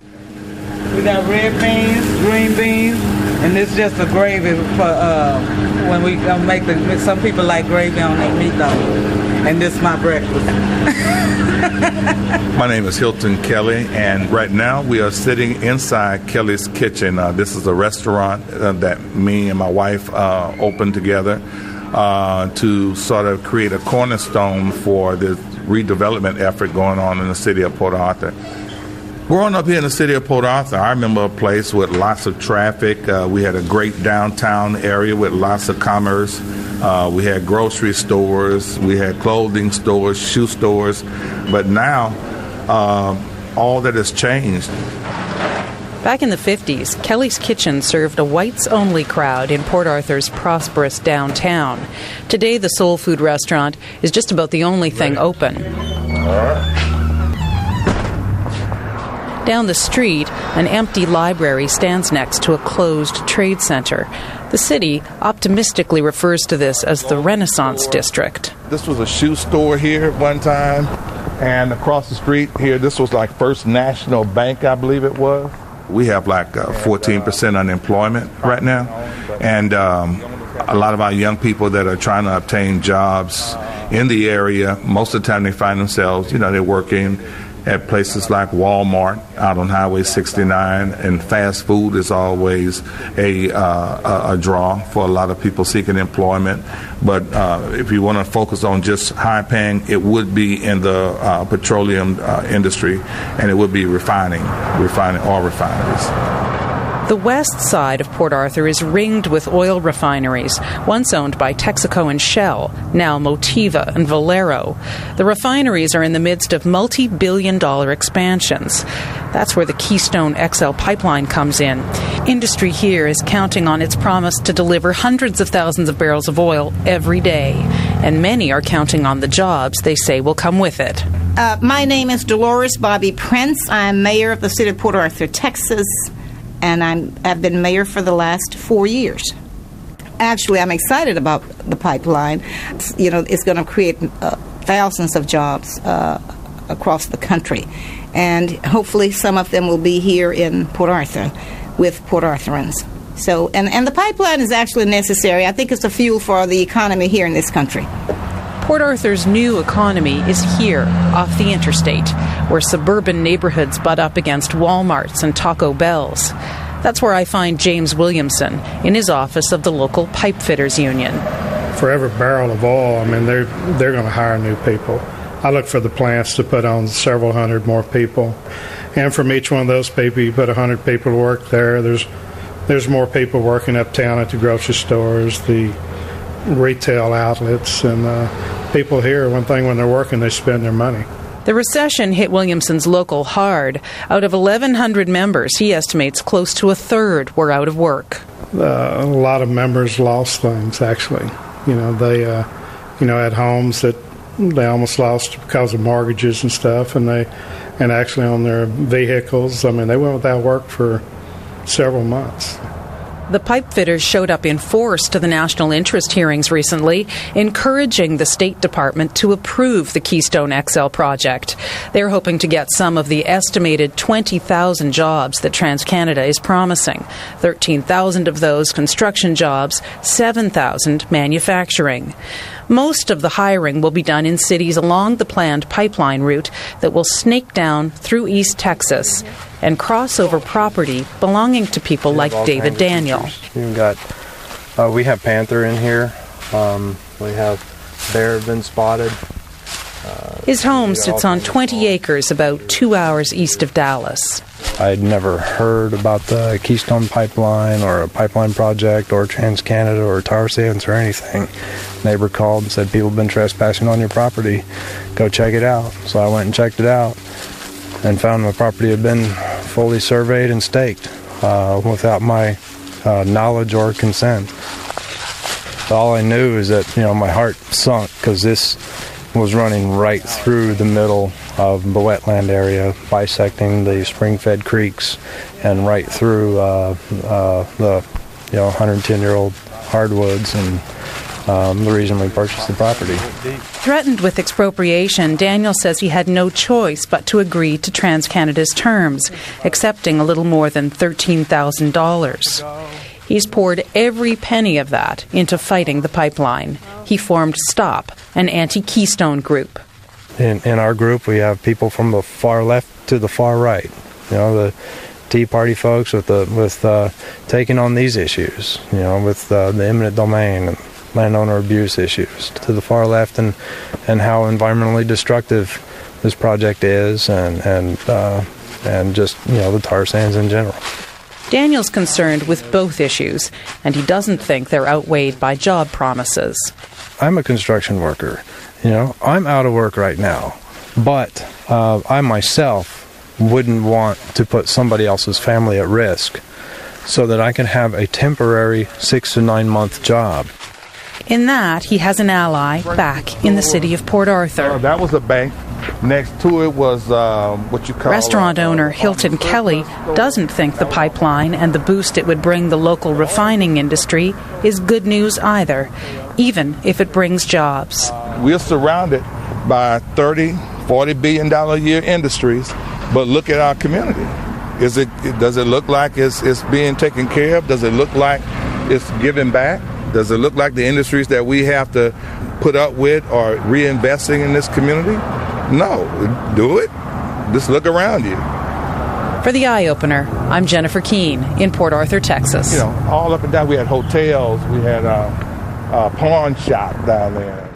We got red beans, green beans, and this is just a gravy for uh, when we uh, make the. Some people like gravy on their meat though. And this is my breakfast. my name is Hilton Kelly, and right now we are sitting inside Kelly's Kitchen. Uh, this is a restaurant uh, that me and my wife uh, opened together uh, to sort of create a cornerstone for this redevelopment effort going on in the city of Port Arthur. Growing up here in the city of Port Arthur, I remember a place with lots of traffic. Uh, we had a great downtown area with lots of commerce. Uh, we had grocery stores, we had clothing stores, shoe stores. But now, uh, all that has changed. Back in the 50s, Kelly's Kitchen served a whites only crowd in Port Arthur's prosperous downtown. Today, the soul food restaurant is just about the only thing open. Down the street, an empty library stands next to a closed trade center. The city optimistically refers to this as the Renaissance District. This was a shoe store here at one time, and across the street here, this was like First National Bank, I believe it was. We have like uh, 14% unemployment right now, and um, a lot of our young people that are trying to obtain jobs in the area, most of the time they find themselves, you know, they're working at places like Walmart out on Highway 69, and fast food is always a, uh, a, draw for a lot of people seeking employment. But uh, if you want to focus on just high paying, it would be in the uh, petroleum uh, industry, and it would be refining, refining oil refineries. The west side of Port Arthur is ringed with oil refineries, once owned by Texaco and Shell, now Motiva and Valero. The refineries are in the midst of multi billion dollar expansions. That's where the Keystone XL pipeline comes in. Industry here is counting on its promise to deliver hundreds of thousands of barrels of oil every day, and many are counting on the jobs they say will come with it. Uh, my name is Deloris Bobbie Prince. I'm mayor of the city of Port Arthur, Texas and I'm, I've been mayor for the last four years. Actually, I'm excited about the pipeline. It's, you know, it's going to create uh, thousands of jobs uh, across the country, and hopefully, some of them will be here in Port Arthur with Port Arthurans. So, and, and the pipeline is actually necessary. I think it's a fuel for the economy here in this country. Port Arthur's new economy is here, off the interstate, where suburban neighborhoods butt up against Walmarts and Taco Bells. That's where I find James Williamson in his office of the local pipe fitters union. For every barrel of oil, I mean, they're, they're going to hire new people. I look for the plants to put on several hundred more people. And from each one of those people, you put 100 people to work there. There's, there's more people working uptown at the grocery stores, the retail outlets, and uh, people here, one thing when they're working, they spend their money. The recession hit Williamson's local hard. Out of 1,100 members, he estimates close to a third were out of work. Uh, a lot of members lost things, actually. You know, they, uh, you know, had homes that they almost lost because of mortgages and stuff, and they, and actually on their vehicles. I mean, they went without work for several months. The pipe fitters showed up in force to the national interest hearings recently, encouraging the State Department to approve the Keystone XL project. They're hoping to get some of the estimated 20,000 jobs that TransCanada is promising 13,000 of those construction jobs, 7,000 manufacturing. Most of the hiring will be done in cities along the planned pipeline route that will snake down through East Texas and cross over property belonging to people like David Daniel. You've got, uh, we have panther in here. Um, we have bear been spotted. Uh, His home sits on 20 acres about two hours east of Dallas. I'd never heard about the Keystone Pipeline or a pipeline project or TransCanada or tar sands or anything. Neighbor called and said people have been trespassing on your property. Go check it out. So I went and checked it out and found my property had been fully surveyed and staked uh, without my uh, knowledge or consent. All I knew is that you know my heart sunk because this was running right through the middle of the wetland area, bisecting the spring-fed creeks, and right through uh, uh the you know 110-year-old hardwoods and um, the reason we purchased the property. Threatened with expropriation, Daniel says he had no choice but to agree to TransCanada's terms, accepting a little more than $13,000. He's poured every penny of that into fighting the pipeline. He formed STOP, an anti Keystone group. In, in our group, we have people from the far left to the far right. You know, the Tea Party folks with the with uh, taking on these issues. You know, with uh, the eminent domain and landowner abuse issues to the far left, and and how environmentally destructive this project is, and and uh, and just you know the tar sands in general. Daniel's concerned with both issues, and he doesn't think they're outweighed by job promises. I'm a construction worker. You know, I'm out of work right now, but uh, I myself wouldn't want to put somebody else's family at risk so that I can have a temporary six to nine month job. In that, he has an ally back in the city of Port Arthur. Uh, that was a bank. Next to it was um, what you call Restaurant uh, owner Hilton Kelly doesn't think the pipeline and the boost it would bring the local refining industry is good news either, even if it brings jobs. We're surrounded by 30, 40 billion dollar a year industries, but look at our community. Is it does it look like it's, it's being taken care of? Does it look like it's giving back? Does it look like the industries that we have to put up with are reinvesting in this community? No. Do it. Just look around you. For the Eye Opener, I'm Jennifer Keene in Port Arthur, Texas. You know, all up and down. We had hotels. We had a, a pawn shop down there.